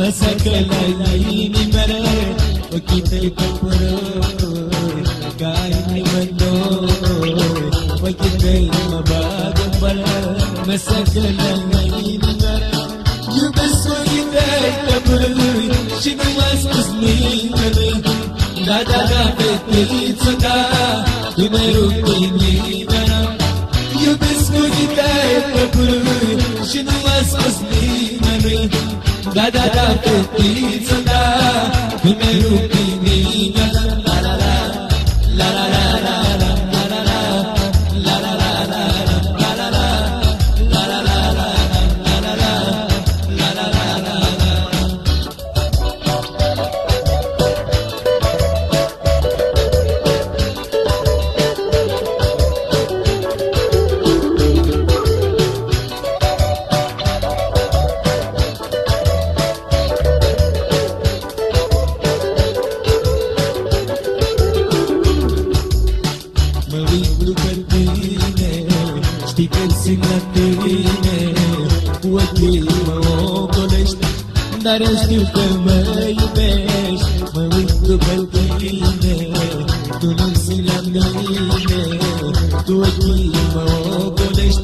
ಬಸಕಲ ನಿಮರ ವಕಿತಲ್ ಕಪುರ ಗಾಯಿ ಬಂದೋ ವಕಿತಲ್ ಮಬಾದ ಬಲ ಬಸಕಲ ನಿಮರ يبس ويداي تبرلوي شنو ماسكس نيني دادا دا بيتي تسكا يمرو نيني يبس ويداي تبرلوي شنو ماسكس نيني Da da topli zanda, kumeru Mă uit după tine Știi că țin la tine Cu ochii mă ocolești Dar eu știu că mă iubești. Mă uit după tine Tu nu țin la mine Cu ochii mă ocolești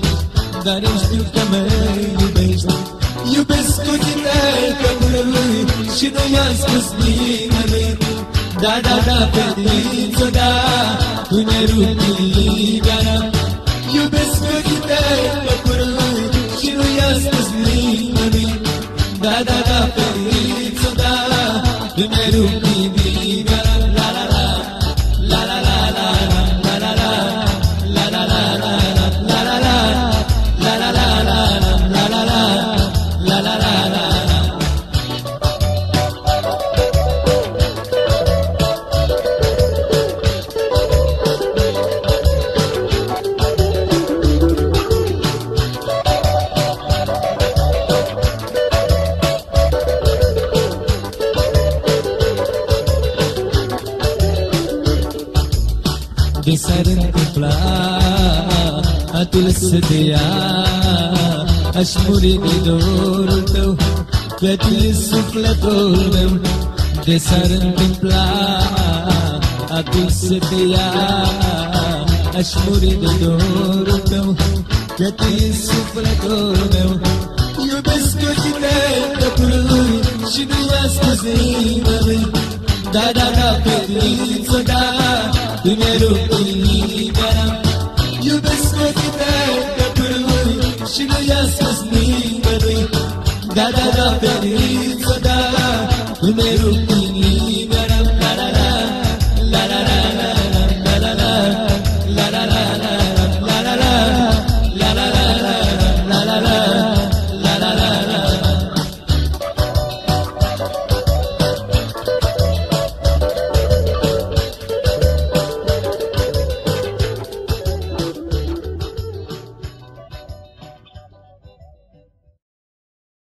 Dar eu știu că mă iubești. Iubesc ochii tăi că vrei Și nu mi-a spus nimeni da, da, da, fetiță, da, tu ne rupi inimea Iubesc ochii tăi, păcurăi, și nu i-a spus nimeni Da, da, da, fetiță, قيصر طفلا أتلس ديا أشمري دورتو بتلس فلتولم قيصر طفلا أتلس ديا أشمري دورتو بتلس فلتولم يبسكو كتاب تطلوي شنو أستزيمه دادا دا بدلي صداي Tânărul în inimea Iubesc fetitea pe pârlui Și nu i-a spus nimănui Da, da, da, feriță, da Tânărul